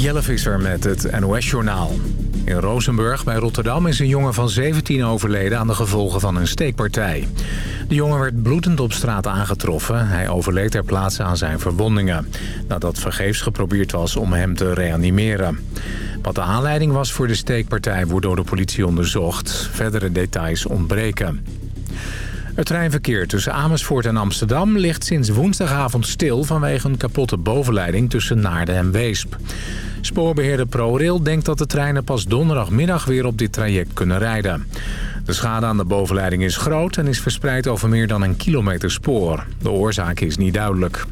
Jelle Visser met het NOS-journaal. In Rozenburg bij Rotterdam is een jongen van 17 overleden aan de gevolgen van een steekpartij. De jongen werd bloedend op straat aangetroffen. Hij overleed ter plaatse aan zijn verwondingen. Nadat vergeefs geprobeerd was om hem te reanimeren. Wat de aanleiding was voor de steekpartij wordt door de politie onderzocht. Verdere details ontbreken. Het treinverkeer tussen Amersfoort en Amsterdam ligt sinds woensdagavond stil... vanwege een kapotte bovenleiding tussen Naarden en Weesp. Spoorbeheerder ProRail denkt dat de treinen pas donderdagmiddag weer op dit traject kunnen rijden. De schade aan de bovenleiding is groot en is verspreid over meer dan een kilometer spoor. De oorzaak is niet duidelijk.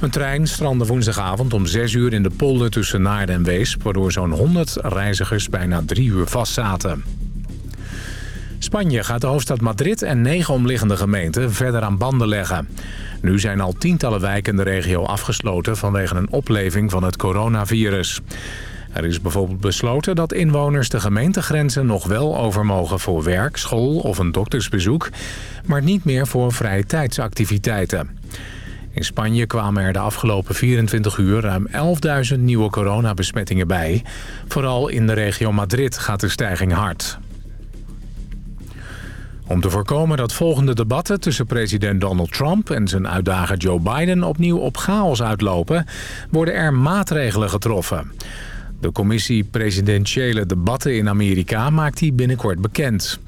Een trein strandde woensdagavond om 6 uur in de polder tussen Naarden en Weesp... waardoor zo'n 100 reizigers bijna drie uur vastzaten. Spanje gaat de hoofdstad Madrid en negen omliggende gemeenten verder aan banden leggen. Nu zijn al tientallen wijken in de regio afgesloten vanwege een opleving van het coronavirus. Er is bijvoorbeeld besloten dat inwoners de gemeentegrenzen nog wel over mogen voor werk, school of een doktersbezoek, maar niet meer voor vrije tijdsactiviteiten. In Spanje kwamen er de afgelopen 24 uur ruim 11.000 nieuwe coronabesmettingen bij. Vooral in de regio Madrid gaat de stijging hard. Om te voorkomen dat volgende debatten tussen president Donald Trump en zijn uitdager Joe Biden opnieuw op chaos uitlopen, worden er maatregelen getroffen. De commissie Presidentiële Debatten in Amerika maakt die binnenkort bekend.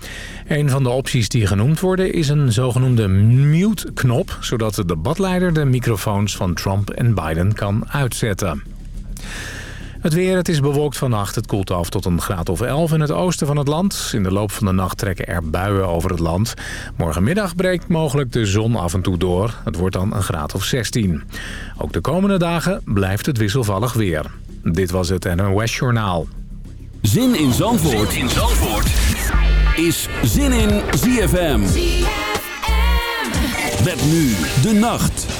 Een van de opties die genoemd worden is een zogenoemde mute-knop... zodat de debatleider de microfoons van Trump en Biden kan uitzetten. Het weer, het is bewolkt vannacht. Het koelt af tot een graad of 11 in het oosten van het land. In de loop van de nacht trekken er buien over het land. Morgenmiddag breekt mogelijk de zon af en toe door. Het wordt dan een graad of 16. Ook de komende dagen blijft het wisselvallig weer. Dit was het NOS Journaal. Zin in Zandvoort, zin in Zandvoort. is Zin in ZFM. ZFM. Met nu de nacht.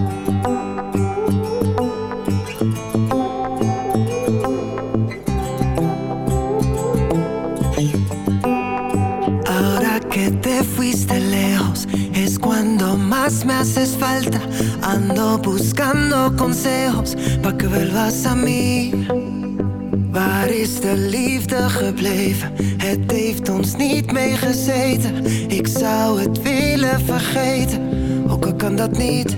más me haces falta. Ando buscando consejos Pa' que vuelvas a mí. Waar is de liefde gebleven? Het heeft ons niet meegezeten. Ik zou het willen vergeten, ook al kan dat niet.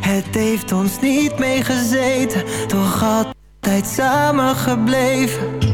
Het heeft ons niet meegezeten, toch altijd samen gebleven.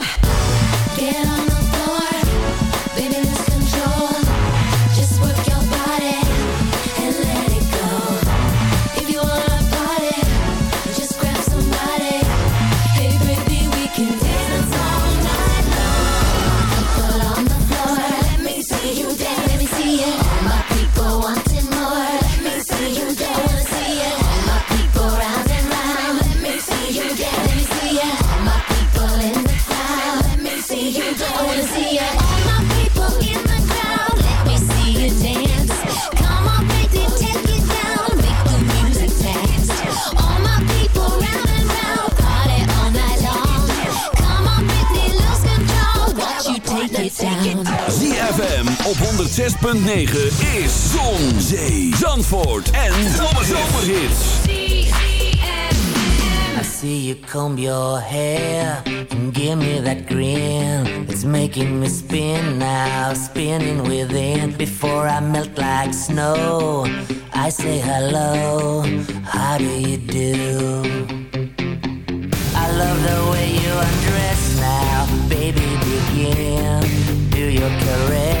106.9 is Zon, Zee, Zandvoort en Zomerhits. I see you comb your hair and give me that grin. It's making me spin now, spinning within. Before I melt like snow, I say hello, how do you do? I love the way you undress now, baby begin. Do your care?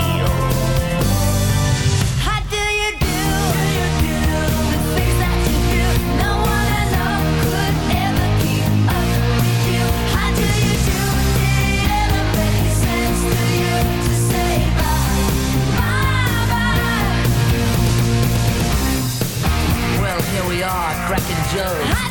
cracking jokes.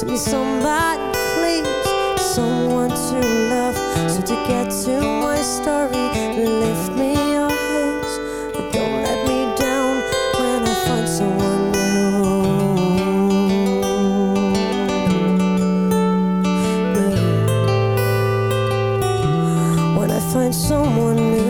to be somebody, please, someone to love. So to get to my story, lift me your hands, but don't let me down when I find someone new. When I find someone new.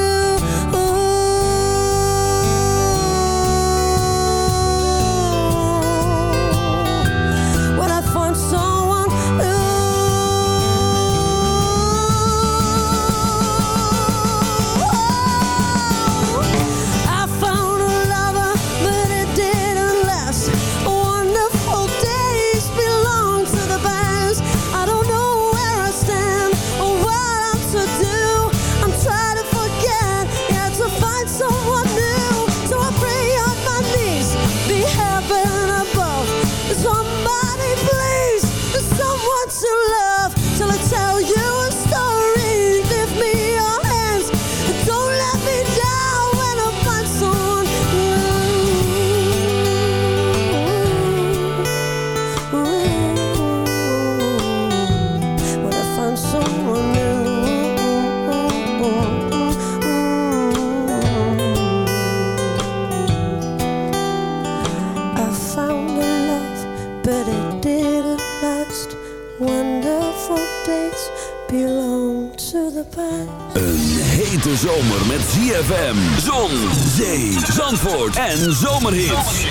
En Zomerhits.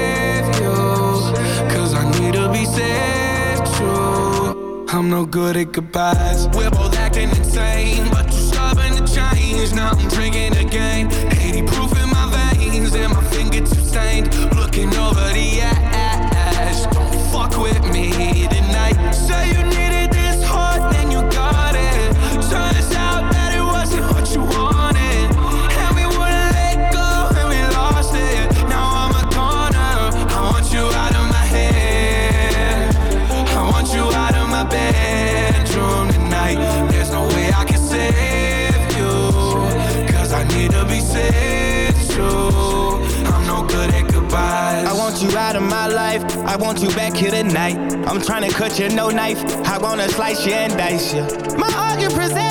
no good at goodbyes. We're both acting insane, but you're stubborn to change. Now I'm drinking again. 80 proof in my veins, and my fingertips stained. Looking over the edge. you, no knife. I wanna slice you and dice you. My argument present.